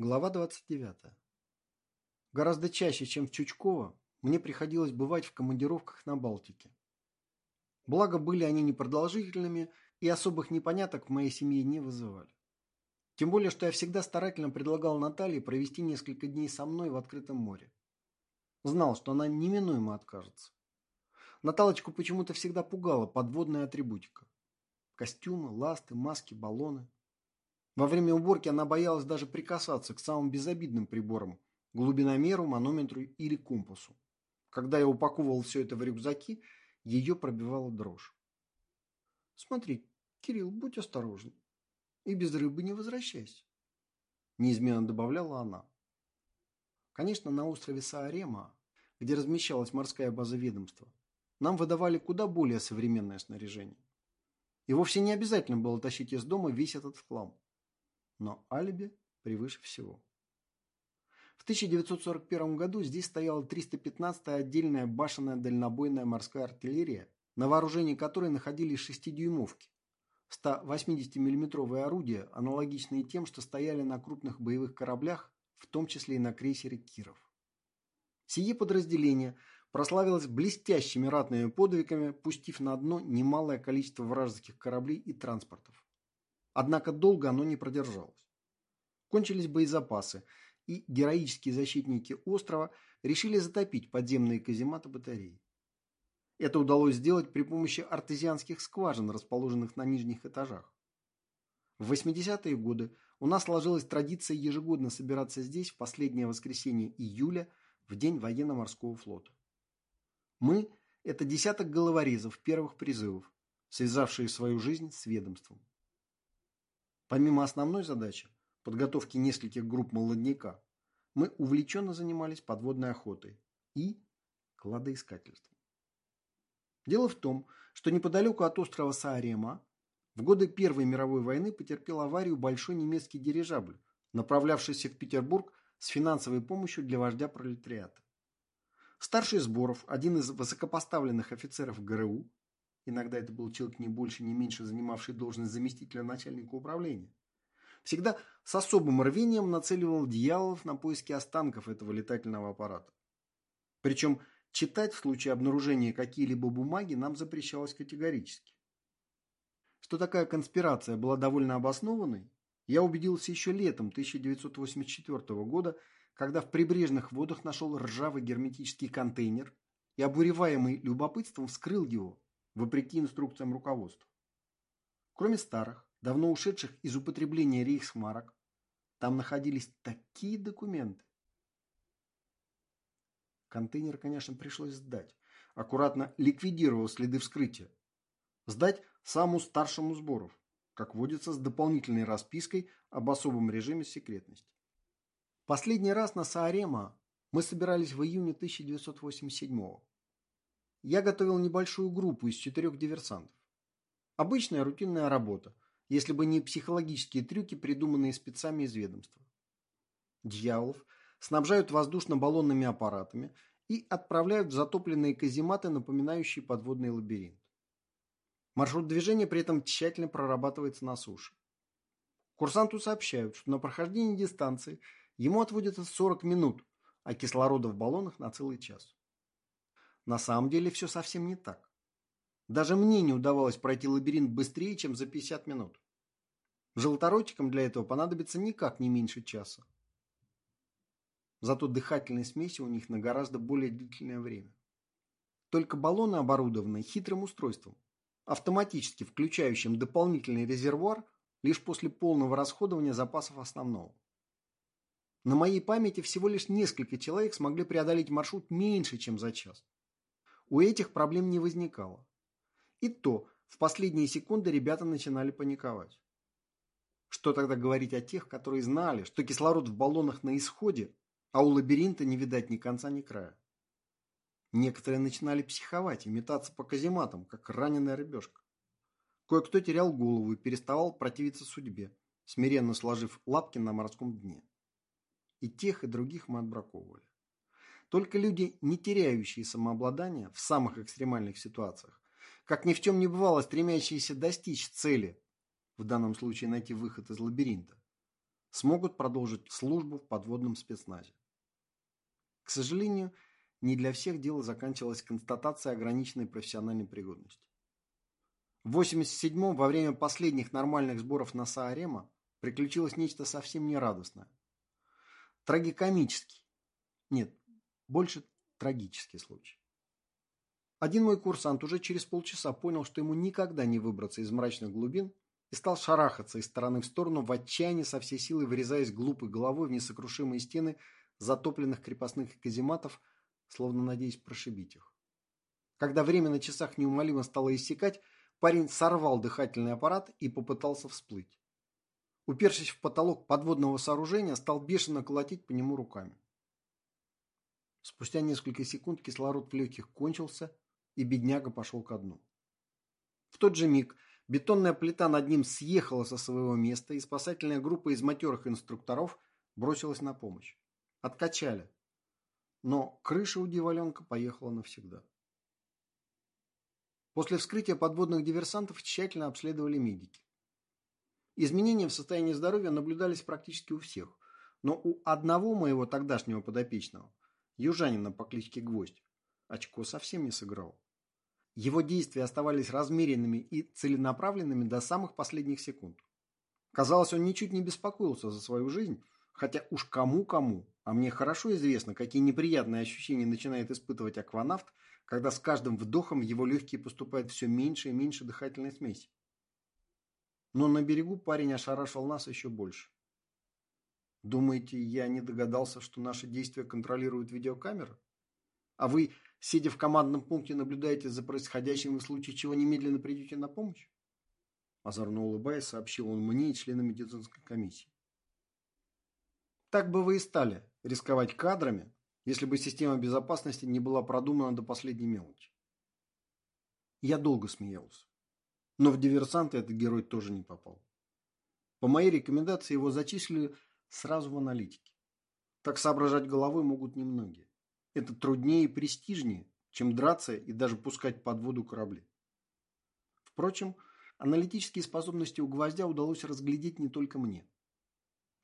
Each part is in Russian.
Глава 29. Гораздо чаще, чем в Чучково, мне приходилось бывать в командировках на Балтике. Благо, были они непродолжительными и особых непоняток в моей семье не вызывали. Тем более, что я всегда старательно предлагал Наталье провести несколько дней со мной в открытом море. Знал, что она неминуемо откажется. Наталочку почему-то всегда пугала подводная атрибутика. Костюмы, ласты, маски, баллоны – во время уборки она боялась даже прикасаться к самым безобидным приборам – глубиномеру, манометру или компасу. Когда я упаковывал все это в рюкзаки, ее пробивала дрожь. «Смотри, Кирилл, будь осторожен. И без рыбы не возвращайся», – неизменно добавляла она. Конечно, на острове Саарема, где размещалась морская база ведомства, нам выдавали куда более современное снаряжение. И вовсе не обязательно было тащить из дома весь этот хлам но алиби превыше всего. В 1941 году здесь стояла 315-я отдельная башенная дальнобойная морская артиллерия, на вооружении которой находились шестидюймовки, 180 миллиметровые орудия, аналогичные тем, что стояли на крупных боевых кораблях, в том числе и на крейсере «Киров». Сие подразделение прославилось блестящими ратными подвигами, пустив на дно немалое количество вражеских кораблей и транспортов. Однако долго оно не продержалось. Кончились боезапасы, и героические защитники острова решили затопить подземные казематы батареи. Это удалось сделать при помощи артезианских скважин, расположенных на нижних этажах. В 80-е годы у нас сложилась традиция ежегодно собираться здесь в последнее воскресенье июля в день военно-морского флота. Мы – это десяток головорезов первых призывов, связавшие свою жизнь с ведомством. Помимо основной задачи – подготовки нескольких групп молодняка, мы увлеченно занимались подводной охотой и кладоискательством. Дело в том, что неподалеку от острова Саарема в годы Первой мировой войны потерпел аварию большой немецкий дирижабль, направлявшийся в Петербург с финансовой помощью для вождя пролетариата. Старший Сборов, один из высокопоставленных офицеров ГРУ, Иногда это был человек не больше, не меньше занимавший должность заместителя начальника управления. Всегда с особым рвением нацеливал дьяволов на поиски останков этого летательного аппарата. Причем читать в случае обнаружения какие-либо бумаги нам запрещалось категорически. Что такая конспирация была довольно обоснованной, я убедился еще летом 1984 года, когда в прибрежных водах нашел ржавый герметический контейнер и, обуреваемый любопытством, вскрыл его вопреки инструкциям руководства. Кроме старых, давно ушедших из употребления рейхсмарок, там находились такие документы. Контейнер, конечно, пришлось сдать. Аккуратно ликвидировал следы вскрытия. Сдать самому старшему сборов, как водится с дополнительной распиской об особом режиме секретности. Последний раз на Саарема мы собирались в июне 1987 года я готовил небольшую группу из четырех диверсантов. Обычная рутинная работа, если бы не психологические трюки, придуманные спецами из ведомства. Дьяволов снабжают воздушно-баллонными аппаратами и отправляют в затопленные казематы, напоминающие подводный лабиринт. Маршрут движения при этом тщательно прорабатывается на суше. Курсанту сообщают, что на прохождение дистанции ему отводится 40 минут, а кислорода в баллонах на целый час. На самом деле все совсем не так. Даже мне не удавалось пройти лабиринт быстрее, чем за 50 минут. Желторотикам для этого понадобится никак не меньше часа. Зато дыхательной смеси у них на гораздо более длительное время. Только баллоны оборудованы хитрым устройством, автоматически включающим дополнительный резервуар лишь после полного расходования запасов основного. На моей памяти всего лишь несколько человек смогли преодолеть маршрут меньше, чем за час у этих проблем не возникало. И то, в последние секунды ребята начинали паниковать. Что тогда говорить о тех, которые знали, что кислород в баллонах на исходе, а у лабиринта не видать ни конца, ни края? Некоторые начинали психовать и метаться по казематам, как раненая рыбешка. Кое-кто терял голову и переставал противиться судьбе, смиренно сложив лапки на морском дне. И тех, и других мы отбраковывали. Только люди, не теряющие самообладание в самых экстремальных ситуациях, как ни в чем не бывало, стремящиеся достичь цели, в данном случае найти выход из лабиринта, смогут продолжить службу в подводном спецназе. К сожалению, не для всех дело заканчивалось констатацией ограниченной профессиональной пригодности. В 87-м, во время последних нормальных сборов на Саарема, приключилось нечто совсем нерадостное. Трагикомический. Нет, больше трагический случай. Один мой курсант уже через полчаса понял, что ему никогда не выбраться из мрачных глубин и стал шарахаться из стороны в сторону в отчаянии со всей силы вырезаясь глупой головой в несокрушимые стены затопленных крепостных казематов, словно надеясь прошибить их. Когда время на часах неумолимо стало иссякать, парень сорвал дыхательный аппарат и попытался всплыть. Упершись в потолок подводного сооружения, стал бешено колотить по нему руками. Спустя несколько секунд кислород в легких кончился, и бедняга пошел ко дну. В тот же миг бетонная плита над ним съехала со своего места, и спасательная группа из матерых инструкторов бросилась на помощь. Откачали. Но крыша у дьяволенка поехала навсегда. После вскрытия подводных диверсантов тщательно обследовали медики. Изменения в состоянии здоровья наблюдались практически у всех, но у одного моего тогдашнего подопечного, южанина по кличке Гвоздь, очко совсем не сыграл. Его действия оставались размеренными и целенаправленными до самых последних секунд. Казалось, он ничуть не беспокоился за свою жизнь, хотя уж кому-кому, а мне хорошо известно, какие неприятные ощущения начинает испытывать акванавт, когда с каждым вдохом в его легкие поступает все меньше и меньше дыхательной смеси. Но на берегу парень ошарашил нас еще больше. Думаете, я не догадался, что наши действия контролирует видеокамера? А вы сидя в командном пункте, наблюдаете за происходящим и в случае чего немедленно придете на помощь? Озорно улыбаясь, сообщил он мне и членам медицинской комиссии. Так бы вы и стали рисковать кадрами, если бы система безопасности не была продумана до последней мелочи. Я долго смеялся. Но в диверсанты этот герой тоже не попал. По моей рекомендации его зачислили сразу в аналитике. Так соображать головой могут немногие. Это труднее и престижнее, чем драться и даже пускать под воду корабли. Впрочем, аналитические способности у Гвоздя удалось разглядеть не только мне.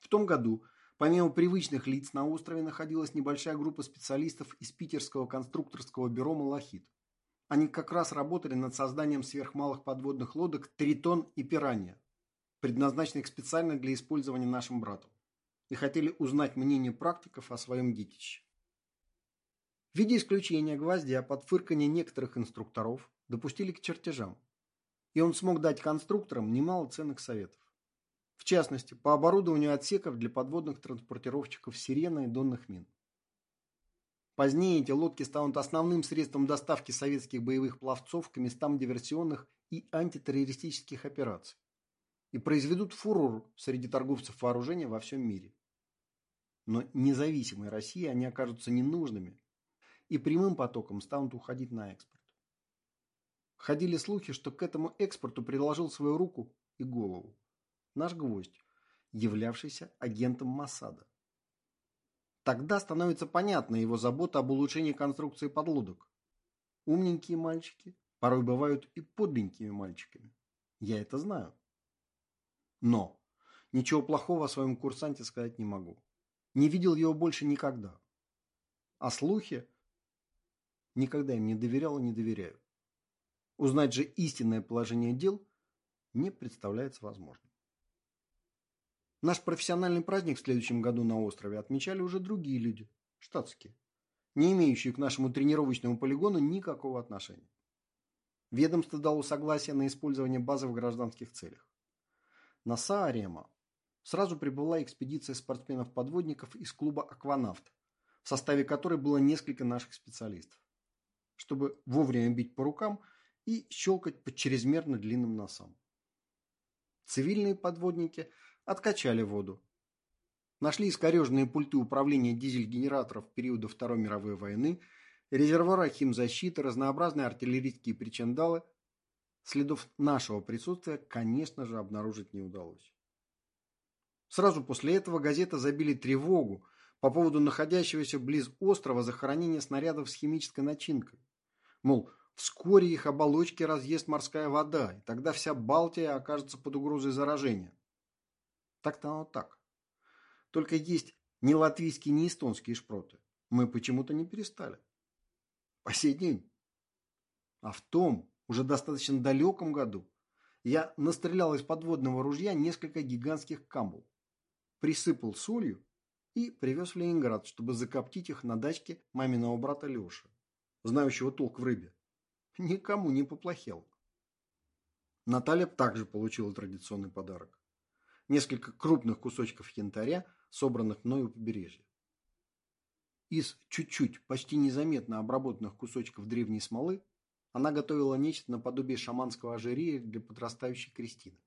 В том году, помимо привычных лиц, на острове находилась небольшая группа специалистов из питерского конструкторского бюро «Малахит». Они как раз работали над созданием сверхмалых подводных лодок «Тритон» и «Пиранья», предназначенных специально для использования нашим братом, и хотели узнать мнение практиков о своем детище. В виде исключения гвоздя под фырканье некоторых инструкторов допустили к чертежам, и он смог дать конструкторам немало ценных советов. В частности, по оборудованию отсеков для подводных транспортировщиков «Сирена» и «Донных мин». Позднее эти лодки станут основным средством доставки советских боевых пловцов к местам диверсионных и антитеррористических операций и произведут фурор среди торговцев вооружения во всем мире. Но независимой России они окажутся ненужными, и прямым потоком станут уходить на экспорт. Ходили слухи, что к этому экспорту приложил свою руку и голову наш гвоздь, являвшийся агентом Масада. Тогда становится понятна его забота об улучшении конструкции подлодок. Умненькие мальчики порой бывают и подленькими мальчиками. Я это знаю. Но ничего плохого о своем курсанте сказать не могу. Не видел его больше никогда. А слухи Никогда им не доверял и не доверяю. Узнать же истинное положение дел не представляется возможным. Наш профессиональный праздник в следующем году на острове отмечали уже другие люди, штатские, не имеющие к нашему тренировочному полигону никакого отношения. Ведомство дало согласие на использование базы в гражданских целях. На Саарема сразу прибыла экспедиция спортсменов-подводников из клуба «Акванавт», в составе которой было несколько наших специалистов чтобы вовремя бить по рукам и щелкать по чрезмерно длинным носам. Цивильные подводники откачали воду. Нашли искореженные пульты управления дизель-генераторов периода Второй мировой войны, резервуары химзащиты, разнообразные артиллерийские причиндалы. Следов нашего присутствия, конечно же, обнаружить не удалось. Сразу после этого газеты забили тревогу по поводу находящегося близ острова захоронения снарядов с химической начинкой. Мол, вскоре их оболочки разъест морская вода, и тогда вся Балтия окажется под угрозой заражения. Так-то оно так. Только есть ни латвийские, ни эстонские шпроты. Мы почему-то не перестали. По сей день. А в том, уже достаточно далеком году, я настрелял из подводного ружья несколько гигантских камбул, присыпал солью и привез в Ленинград, чтобы закоптить их на дачке маминого брата Леши, знающего толк в рыбе. Никому не поплохел. Наталья также получила традиционный подарок. Несколько крупных кусочков янтаря, собранных мною у побережья. Из чуть-чуть, почти незаметно обработанных кусочков древней смолы она готовила нечто наподобие шаманского ожерелья для подрастающей Кристины.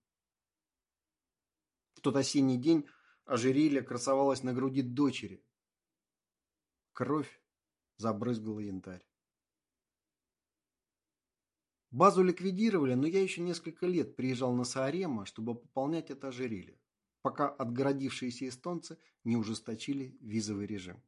В тот осенний день ожерелье красовалось на груди дочери. Кровь забрызгала янтарь. Базу ликвидировали, но я еще несколько лет приезжал на Саарема, чтобы пополнять это ожерелье, пока отгородившиеся эстонцы не ужесточили визовый режим.